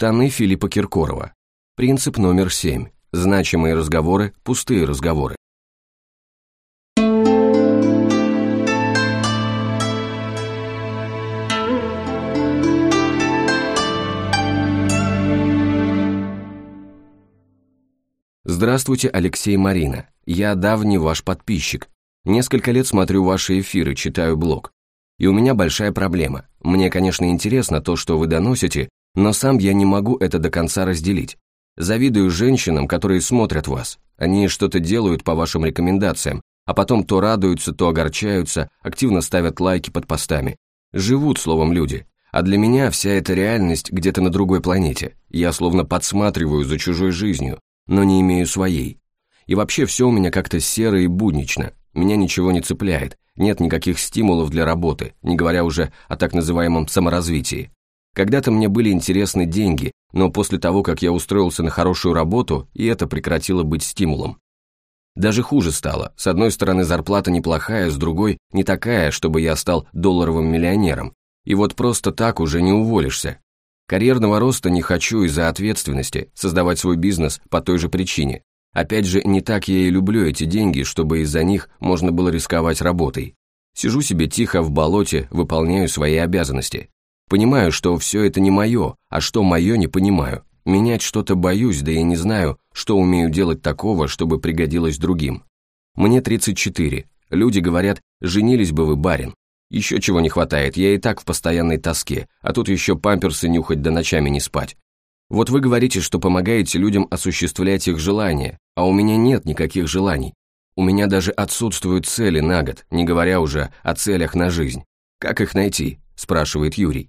Штаны Филиппа Киркорова. Принцип номер семь. Значимые разговоры, пустые разговоры. Здравствуйте, Алексей Марина. Я давний ваш подписчик. Несколько лет смотрю ваши эфиры, читаю блог. И у меня большая проблема. Мне, конечно, интересно то, что вы доносите, но сам я не могу это до конца разделить. Завидую женщинам, которые смотрят вас. Они что-то делают по вашим рекомендациям, а потом то радуются, то огорчаются, активно ставят лайки под постами. Живут, словом, люди. А для меня вся эта реальность где-то на другой планете. Я словно подсматриваю за чужой жизнью, но не имею своей. И вообще все у меня как-то серо и буднично. Меня ничего не цепляет, нет никаких стимулов для работы, не говоря уже о так называемом саморазвитии. Когда-то мне были интересны деньги, но после того, как я устроился на хорошую работу, и это прекратило быть стимулом. Даже хуже стало. С одной стороны, зарплата неплохая, с другой, не такая, чтобы я стал долларовым миллионером. И вот просто так уже не уволишься. Карьерного роста не хочу из-за ответственности, создавать свой бизнес по той же причине. Опять же, не так я и люблю эти деньги, чтобы из-за них можно было рисковать работой. Сижу себе тихо в болоте, выполняю свои обязанности. Понимаю, что все это не мое, а что мое не понимаю. Менять что-то боюсь, да и не знаю, что умею делать такого, чтобы пригодилось другим. Мне 34. Люди говорят, женились бы вы, барин. Еще чего не хватает, я и так в постоянной тоске, а тут еще памперсы нюхать да ночами не спать. Вот вы говорите, что помогаете людям осуществлять их желания, а у меня нет никаких желаний. У меня даже отсутствуют цели на год, не говоря уже о целях на жизнь. Как их найти? спрашивает Юрий.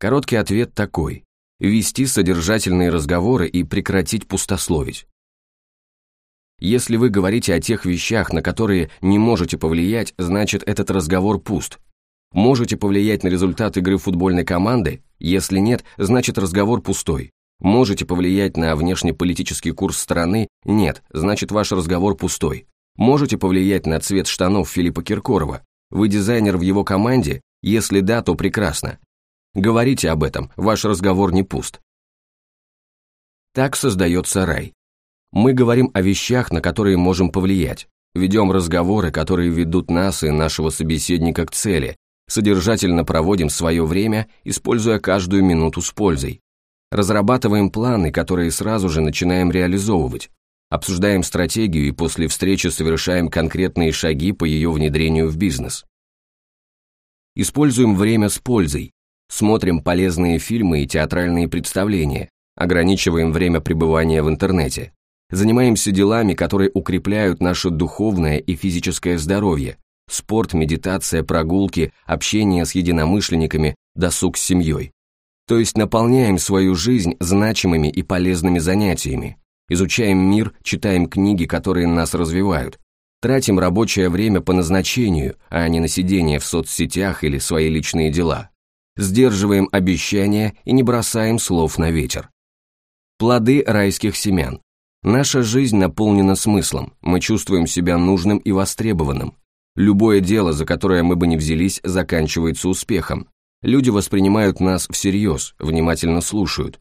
Короткий ответ такой. Вести содержательные разговоры и прекратить пустословить. Если вы говорите о тех вещах, на которые не можете повлиять, значит этот разговор пуст. Можете повлиять на результат игры футбольной команды? Если нет, значит разговор пустой. Можете повлиять на внешнеполитический курс страны? Нет, значит ваш разговор пустой. Можете повлиять на цвет штанов Филиппа Киркорова? Вы дизайнер в его команде? Если да, то прекрасно. Говорите об этом, ваш разговор не пуст. Так создается рай. Мы говорим о вещах, на которые можем повлиять. Ведем разговоры, которые ведут нас и нашего собеседника к цели. Содержательно проводим свое время, используя каждую минуту с пользой. Разрабатываем планы, которые сразу же начинаем реализовывать. Обсуждаем стратегию и после встречи совершаем конкретные шаги по ее внедрению в бизнес. Используем время с пользой, смотрим полезные фильмы и театральные представления, ограничиваем время пребывания в интернете, занимаемся делами, которые укрепляют наше духовное и физическое здоровье, спорт, медитация, прогулки, общение с единомышленниками, досуг с семьей. То есть наполняем свою жизнь значимыми и полезными занятиями, изучаем мир, читаем книги, которые нас развивают, тратим рабочее время по назначению, а не на сидение в соцсетях или свои личные дела сдерживаем обещания и не бросаем слов на ветер. Плоды райских семян. Наша жизнь наполнена смыслом, мы чувствуем себя нужным и востребованным. Любое дело, за которое мы бы не взялись, заканчивается успехом. Люди воспринимают нас всерьез, внимательно слушают.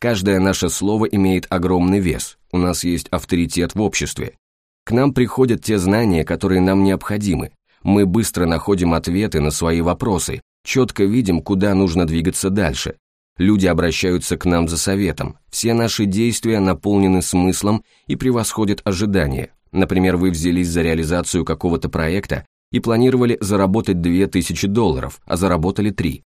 Каждое наше слово имеет огромный вес, у нас есть авторитет в обществе. К нам приходят те знания, которые нам необходимы. Мы быстро находим ответы на свои вопросы, четко видим, куда нужно двигаться дальше. Люди обращаются к нам за советом. Все наши действия наполнены смыслом и превосходят ожидания. Например, вы взялись за реализацию какого-то проекта и планировали заработать 2000 долларов, а заработали 3.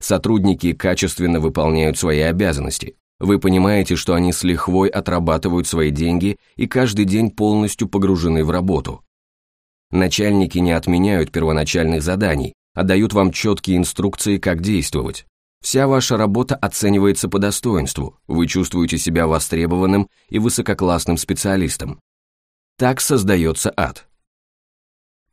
Сотрудники качественно выполняют свои обязанности. Вы понимаете, что они с лихвой отрабатывают свои деньги и каждый день полностью погружены в работу. Начальники не отменяют первоначальных заданий, а дают вам четкие инструкции, как действовать. Вся ваша работа оценивается по достоинству, вы чувствуете себя востребованным и высококлассным специалистом. Так создается ад.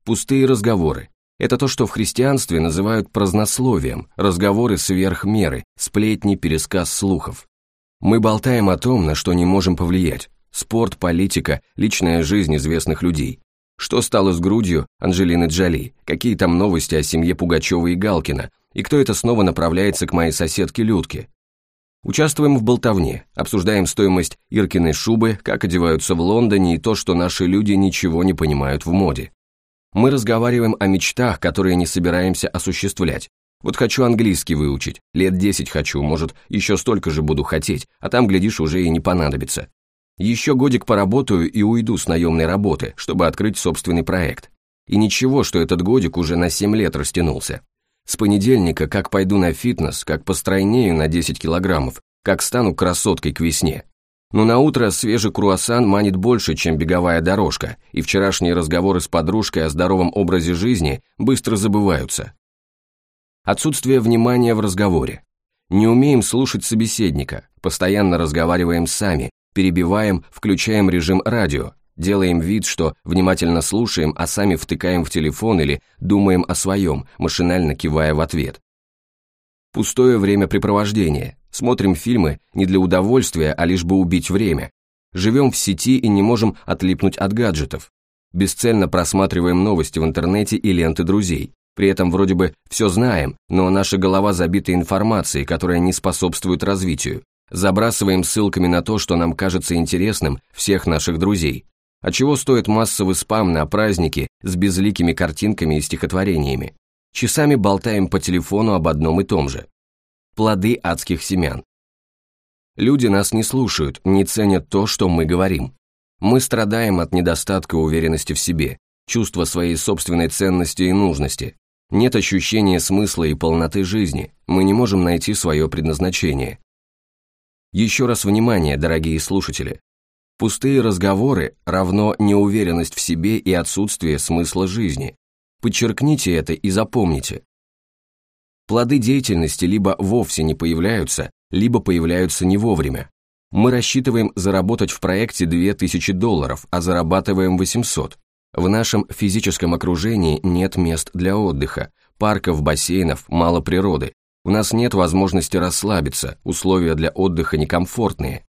Пустые разговоры. Это то, что в христианстве называют празднословием, разговоры сверх меры, сплетни, пересказ слухов. Мы болтаем о том, на что не можем повлиять. Спорт, политика, личная жизнь известных людей. Что стало с грудью Анджелины Джоли? Какие там новости о семье Пугачева и Галкина? И кто это снова направляется к моей соседке Людке? Участвуем в болтовне, обсуждаем стоимость Иркиной шубы, как одеваются в Лондоне и то, что наши люди ничего не понимают в моде. Мы разговариваем о мечтах, которые не собираемся осуществлять. Вот хочу английский выучить, лет 10 хочу, может, еще столько же буду хотеть, а там, глядишь, уже и не понадобится. Еще годик поработаю и уйду с наемной работы, чтобы открыть собственный проект. И ничего, что этот годик уже на 7 лет растянулся. С понедельника как пойду на фитнес, как постройнею на 10 килограммов, как стану красоткой к весне. Но на утро свежий круассан манит больше, чем беговая дорожка, и вчерашние разговоры с подружкой о здоровом образе жизни быстро забываются. Отсутствие внимания в разговоре. Не умеем слушать собеседника, постоянно разговариваем сами, перебиваем, включаем режим радио, делаем вид, что внимательно слушаем, а сами втыкаем в телефон или думаем о своем, машинально кивая в ответ. Пустое времяпрепровождение. Смотрим фильмы не для удовольствия, а лишь бы убить время. Живем в сети и не можем отлипнуть от гаджетов. Бесцельно просматриваем новости в интернете и ленты друзей. При этом вроде бы все знаем, но наша голова забита информацией, которая не способствует развитию. Забрасываем ссылками на то, что нам кажется интересным, всех наших друзей. А чего стоит массовый спам на праздники с безликими картинками и стихотворениями? Часами болтаем по телефону об одном и том же. Плоды адских семян. Люди нас не слушают, не ценят то, что мы говорим. Мы страдаем от недостатка уверенности в себе, чувства своей собственной ценности и нужности. Нет ощущения смысла и полноты жизни, мы не можем найти свое предназначение. Еще раз внимание, дорогие слушатели. Пустые разговоры равно неуверенность в себе и отсутствие смысла жизни. Подчеркните это и запомните. Плоды деятельности либо вовсе не появляются, либо появляются не вовремя. Мы рассчитываем заработать в проекте 2000 долларов, а зарабатываем 800. В нашем физическом окружении нет мест для отдыха, парков, бассейнов, мало природы. У нас нет возможности расслабиться, условия для отдыха некомфортные.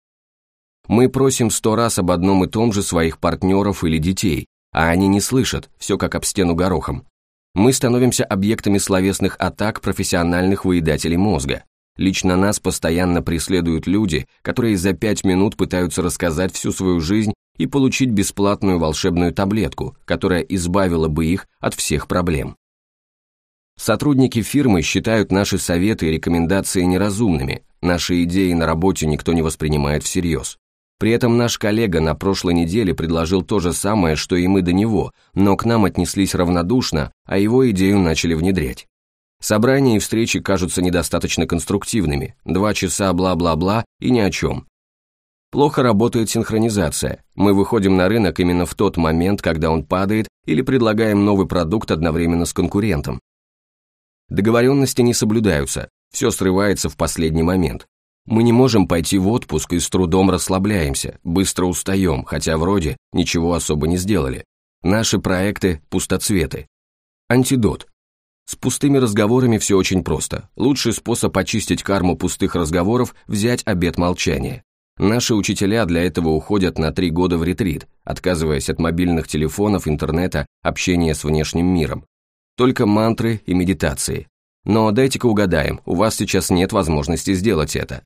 Мы просим сто раз об одном и том же своих партнеров или детей, а они не слышат, все как об стену горохом. Мы становимся объектами словесных атак профессиональных выедателей мозга. Лично нас постоянно преследуют люди, которые за пять минут пытаются рассказать всю свою жизнь и получить бесплатную волшебную таблетку, которая избавила бы их от всех проблем. Сотрудники фирмы считают наши советы и рекомендации неразумными, наши идеи на работе никто не воспринимает всерьез. При этом наш коллега на прошлой неделе предложил то же самое, что и мы до него, но к нам отнеслись равнодушно, а его идею начали внедрять. Собрания и встречи кажутся недостаточно конструктивными, два часа бла-бла-бла и ни о чем. Плохо работает синхронизация, мы выходим на рынок именно в тот момент, когда он падает, или предлагаем новый продукт одновременно с конкурентом. Договоренности не соблюдаются, все срывается в последний момент. Мы не можем пойти в отпуск и с трудом расслабляемся, быстро устаем, хотя вроде ничего особо не сделали. Наши проекты – пустоцветы. Антидот. С пустыми разговорами все очень просто. Лучший способ очистить карму пустых разговоров – взять обет молчания. Наши учителя для этого уходят на три года в ретрит, отказываясь от мобильных телефонов, интернета, общения с внешним миром. Только мантры и медитации. Но дайте-ка угадаем, у вас сейчас нет возможности сделать это.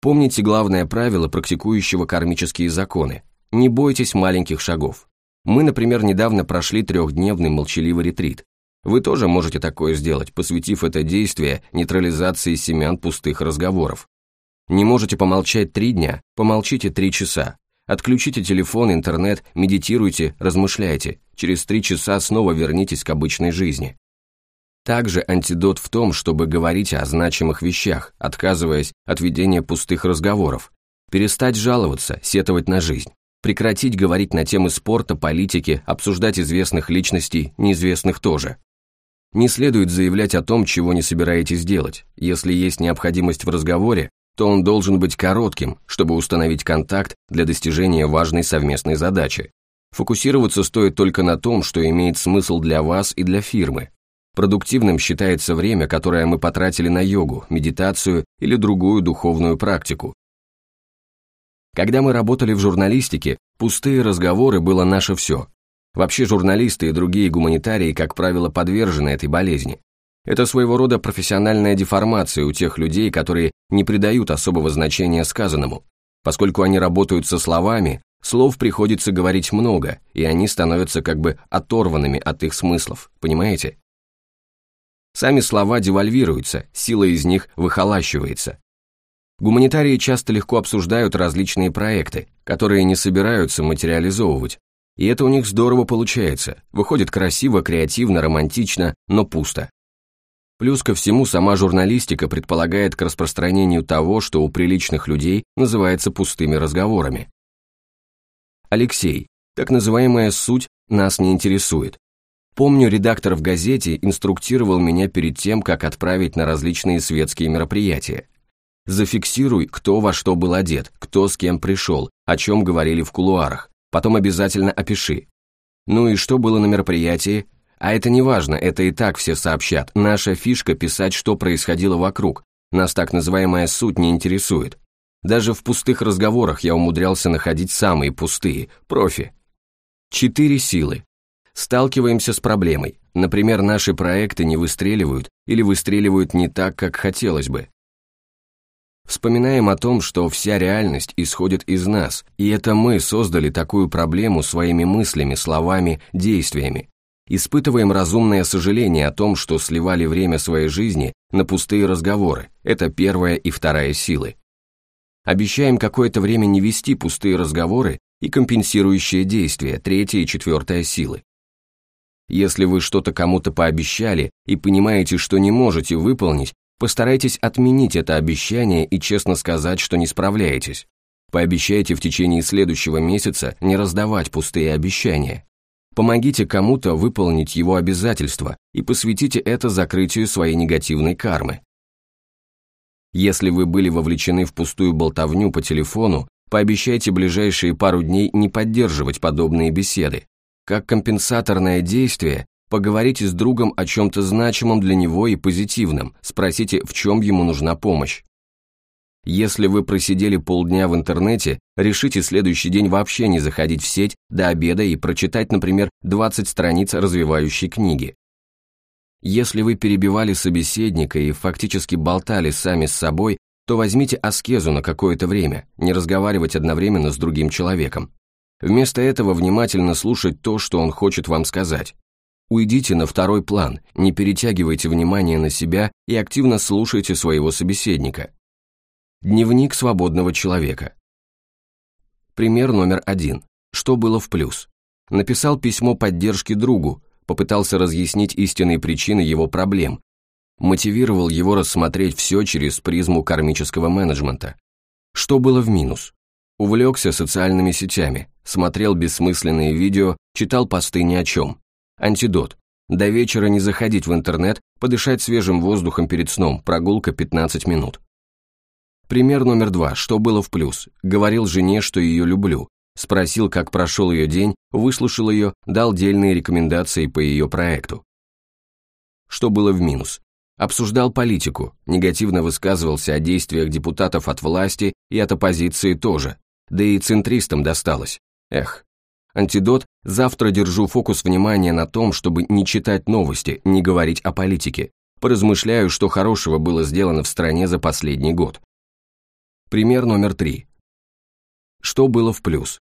Помните главное правило практикующего кармические законы. Не бойтесь маленьких шагов. Мы, например, недавно прошли трехдневный молчаливый ретрит. Вы тоже можете такое сделать, посвятив это действие нейтрализации семян пустых разговоров. Не можете помолчать три дня, помолчите три часа. Отключите телефон, интернет, медитируйте, размышляйте. Через три часа снова вернитесь к обычной жизни. Также антидот в том, чтобы говорить о значимых вещах, отказываясь от ведения пустых разговоров. Перестать жаловаться, сетовать на жизнь. Прекратить говорить на темы спорта, политики, обсуждать известных личностей, неизвестных тоже. Не следует заявлять о том, чего не собираетесь делать. Если есть необходимость в разговоре, то он должен быть коротким, чтобы установить контакт для достижения важной совместной задачи. Фокусироваться стоит только на том, что имеет смысл для вас и для фирмы. Продуктивным считается время, которое мы потратили на йогу, медитацию или другую духовную практику. Когда мы работали в журналистике, пустые разговоры было наше все. Вообще журналисты и другие гуманитарии, как правило, подвержены этой болезни. Это своего рода профессиональная деформация у тех людей, которые не придают особого значения сказанному. Поскольку они работают со словами, слов приходится говорить много, и они становятся как бы оторванными от их смыслов, понимаете? Сами слова девальвируются, сила из них выхолащивается. Гуманитарии часто легко обсуждают различные проекты, которые не собираются материализовывать. И это у них здорово получается, выходит красиво, креативно, романтично, но пусто. Плюс ко всему, сама журналистика предполагает к распространению того, что у приличных людей называется пустыми разговорами. Алексей, так называемая суть нас не интересует. Помню, редактор в газете инструктировал меня перед тем, как отправить на различные светские мероприятия. Зафиксируй, кто во что был одет, кто с кем пришел, о чем говорили в кулуарах. Потом обязательно опиши. Ну и что было на мероприятии? А это не важно, это и так все сообщат. Наша фишка писать, что происходило вокруг. Нас так называемая суть не интересует. Даже в пустых разговорах я умудрялся находить самые пустые, профи. Четыре силы. Сталкиваемся с проблемой. Например, наши проекты не выстреливают или выстреливают не так, как хотелось бы. Вспоминаем о том, что вся реальность исходит из нас, и это мы создали такую проблему своими мыслями, словами, действиями. Испытываем разумное сожаление о том, что сливали время своей жизни на пустые разговоры. Это первая и вторая силы. Обещаем какое-то время не вести пустые разговоры и компенсирующие действия, третья и четвертая силы. Если вы что-то кому-то пообещали и понимаете, что не можете выполнить, постарайтесь отменить это обещание и честно сказать, что не справляетесь. Пообещайте в течение следующего месяца не раздавать пустые обещания. Помогите кому-то выполнить его обязательства и посвятите это закрытию своей негативной кармы. Если вы были вовлечены в пустую болтовню по телефону, пообещайте ближайшие пару дней не поддерживать подобные беседы. Как компенсаторное действие, поговорите с другом о чем-то значимом для него и позитивном, спросите, в чем ему нужна помощь. Если вы просидели полдня в интернете, решите следующий день вообще не заходить в сеть до обеда и прочитать, например, 20 страниц развивающей книги. Если вы перебивали собеседника и фактически болтали сами с собой, то возьмите аскезу на какое-то время, не разговаривать одновременно с другим человеком. Вместо этого внимательно слушать то, что он хочет вам сказать. Уйдите на второй план, не перетягивайте внимание на себя и активно слушайте своего собеседника. Дневник свободного человека. Пример номер один. Что было в плюс? Написал письмо поддержки другу, попытался разъяснить истинные причины его проблем, мотивировал его рассмотреть все через призму кармического менеджмента. Что было в минус? Увлекся социальными сетями, смотрел бессмысленные видео, читал посты ни о чем. Антидот. До вечера не заходить в интернет, подышать свежим воздухом перед сном, прогулка 15 минут. Пример номер два. Что было в плюс? Говорил жене, что ее люблю. Спросил, как прошел ее день, выслушал ее, дал дельные рекомендации по ее проекту. Что было в минус? Обсуждал политику, негативно высказывался о действиях депутатов от власти и от оппозиции тоже, да и центристам досталось. Эх. Антидот «Завтра держу фокус внимания на том, чтобы не читать новости, не говорить о политике. Поразмышляю, что хорошего было сделано в стране за последний год. Пример номер три. Что было в плюс?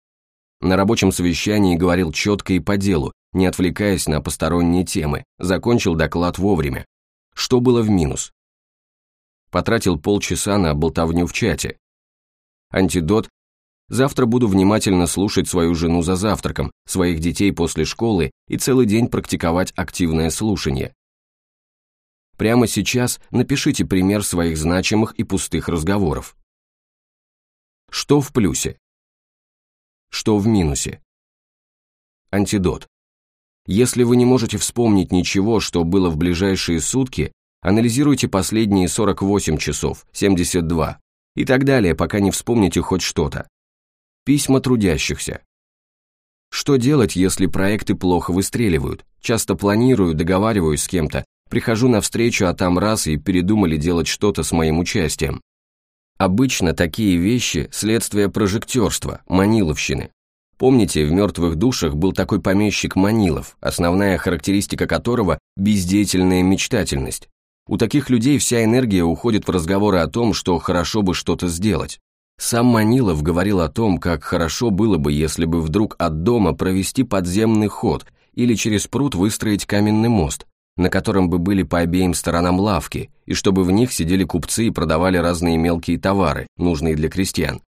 На рабочем совещании говорил четко и по делу, не отвлекаясь на посторонние темы, закончил доклад вовремя. Что было в минус? Потратил полчаса на болтовню в чате. Антидот Завтра буду внимательно слушать свою жену за завтраком, своих детей после школы и целый день практиковать активное слушание. Прямо сейчас напишите пример своих значимых и пустых разговоров. Что в плюсе? Что в минусе? Антидот. Если вы не можете вспомнить ничего, что было в ближайшие сутки, анализируйте последние 48 часов, 72 и так далее, пока не вспомните хоть что-то. Письма трудящихся. Что делать, если проекты плохо выстреливают? Часто планирую, договариваюсь с кем-то, прихожу на встречу, а там раз и передумали делать что-то с моим участием. Обычно такие вещи – следствие прожектерства, маниловщины. Помните, в «Мертвых душах» был такой помещик Манилов, основная характеристика которого – бездеятельная мечтательность. У таких людей вся энергия уходит в разговоры о том, что хорошо бы что-то сделать. Сам Манилов говорил о том, как хорошо было бы, если бы вдруг от дома провести подземный ход или через пруд выстроить каменный мост, на котором бы были по обеим сторонам лавки, и чтобы в них сидели купцы и продавали разные мелкие товары, нужные для крестьян.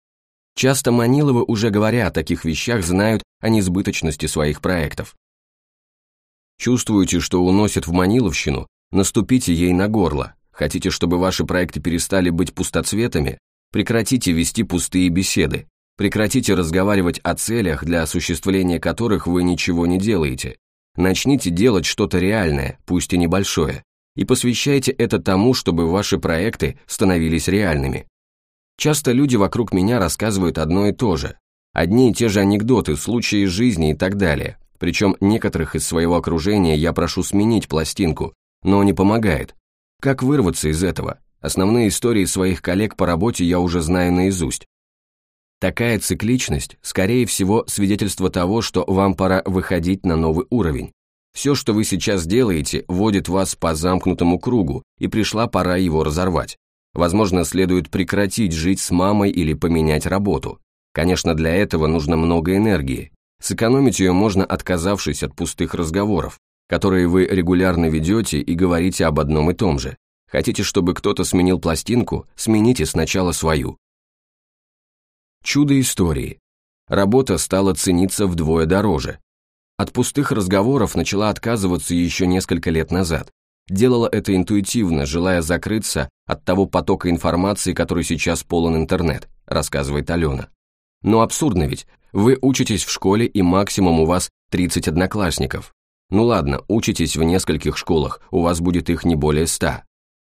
Часто Маниловы, уже говоря о таких вещах, знают о несбыточности своих проектов. Чувствуете, что уносят в Маниловщину? Наступите ей на горло. Хотите, чтобы ваши проекты перестали быть пустоцветами? Прекратите вести пустые беседы. Прекратите разговаривать о целях, для осуществления которых вы ничего не делаете. Начните делать что-то реальное, пусть и небольшое, и посвящайте это тому, чтобы ваши проекты становились реальными. Часто люди вокруг меня рассказывают одно и то же. Одни и те же анекдоты, случаи из жизни и так далее. Причем некоторых из своего окружения я прошу сменить пластинку, но не помогает. Как вырваться из этого? Основные истории своих коллег по работе я уже знаю наизусть. Такая цикличность, скорее всего, свидетельство того, что вам пора выходить на новый уровень. Все, что вы сейчас делаете, вводит вас по замкнутому кругу, и пришла пора его разорвать. Возможно, следует прекратить жить с мамой или поменять работу. Конечно, для этого нужно много энергии. Сэкономить ее можно, отказавшись от пустых разговоров, которые вы регулярно ведете и говорите об одном и том же. Хотите, чтобы кто-то сменил пластинку, смените сначала свою. Чудо истории. Работа стала цениться вдвое дороже. От пустых разговоров начала отказываться еще несколько лет назад. Делала это интуитивно, желая закрыться от того потока информации, который сейчас полон интернет, рассказывает Алена. Но абсурдно ведь, вы учитесь в школе и максимум у вас 30 одноклассников. Ну ладно, учитесь в нескольких школах, у вас будет их не более 100.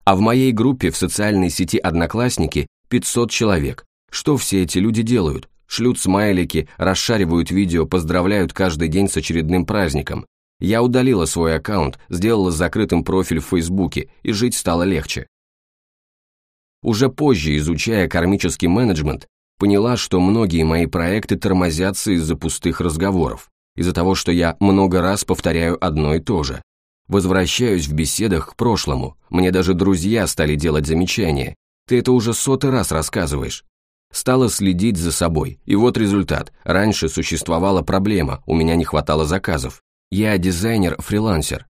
А в моей группе в социальной сети «Одноклассники» 500 человек. Что все эти люди делают? Шлют смайлики, расшаривают видео, поздравляют каждый день с очередным праздником, я удалила свой аккаунт, сделала закрытым профиль в Фейсбуке, и жить стало легче. Уже позже, изучая кармический менеджмент, поняла, что многие мои проекты тормозятся из-за пустых разговоров, из-за того, что я много раз повторяю одно и то же. Возвращаюсь в беседах к прошлому, мне даже друзья стали делать замечания. Ты это уже сотый раз рассказываешь. Стала следить за собой, и вот результат. Раньше существовала проблема, у меня не хватало заказов. Я дизайнер-фрилансер.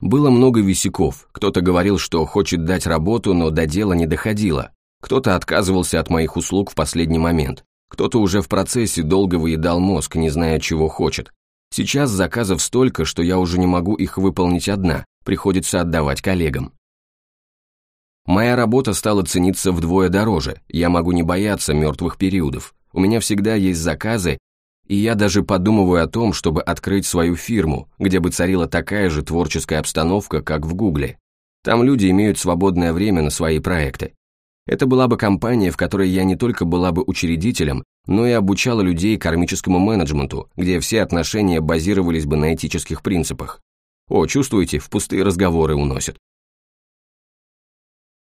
Было много висяков, кто-то говорил, что хочет дать работу, но до дела не доходило. Кто-то отказывался от моих услуг в последний момент. Кто-то уже в процессе долго выедал мозг, не зная, чего хочет. Сейчас заказов столько, что я уже не могу их выполнить одна, приходится отдавать коллегам. Моя работа стала цениться вдвое дороже, я могу не бояться мертвых периодов. У меня всегда есть заказы, и я даже подумываю о том, чтобы открыть свою фирму, где бы царила такая же творческая обстановка, как в Гугле. Там люди имеют свободное время на свои проекты. Это была бы компания, в которой я не только была бы учредителем, но и обучала людей кармическому менеджменту, где все отношения базировались бы на этических принципах. О, чувствуете, в пустые разговоры уносят.